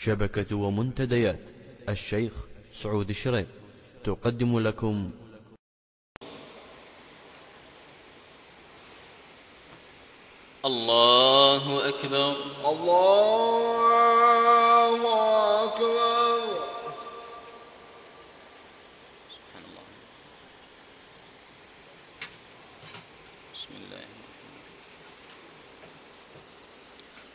شبكة ومنتديات. الشيخ سعود الشريف تقدم لكم. الله أكبر. الله أكبر سبحان الله بسم الله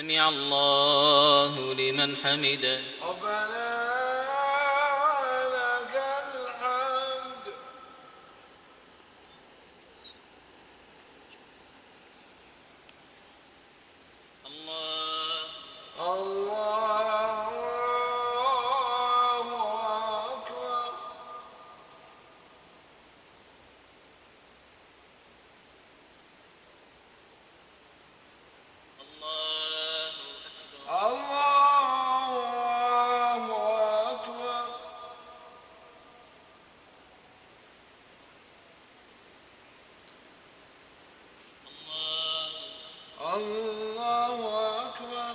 سمع الله لمن حمده ربنا لك الحمد الله الله أكبر الله أكبر الله أكبر الله أكبر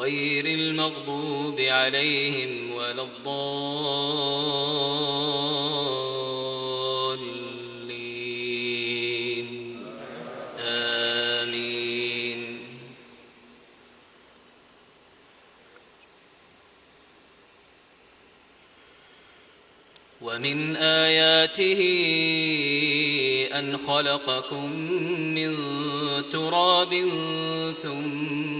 غير المغضوب عليهم ولا الضالين. آمين. ومن آياته أن خلقكم من تراب ثم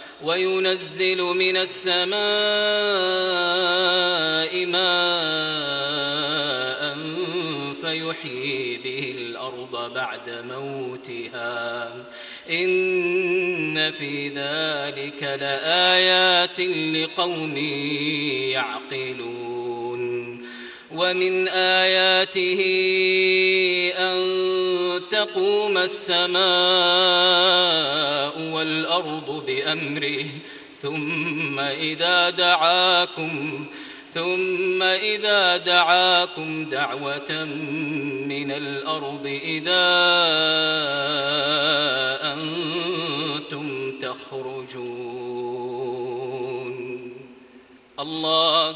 وينزل من السماء ماء فيحيي به الأرض بعد موتها. إن في ذلك لآيات لقوم يعقلون. ومن آياته أن تقوم السماء والأرض بأمره ثم إذا دعاكم ثم إذا دعاكم دعوة من الأرض إذا أنتم تخرجون. الله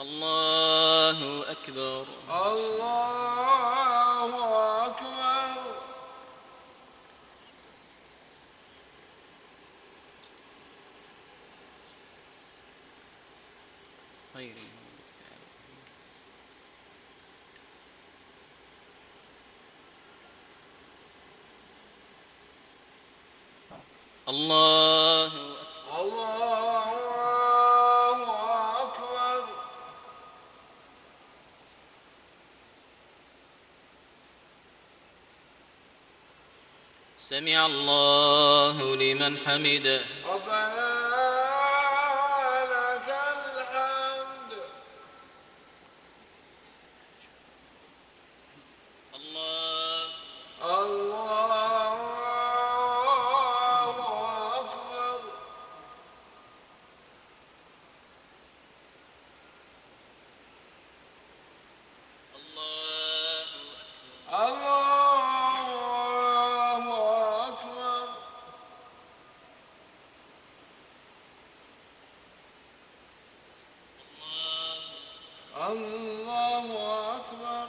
الله أكبر الله أكبر غير المغضوب عليهم. الله سمع الله لمن حمده ربنا لك الحمد الله الله أكبر الله أكبر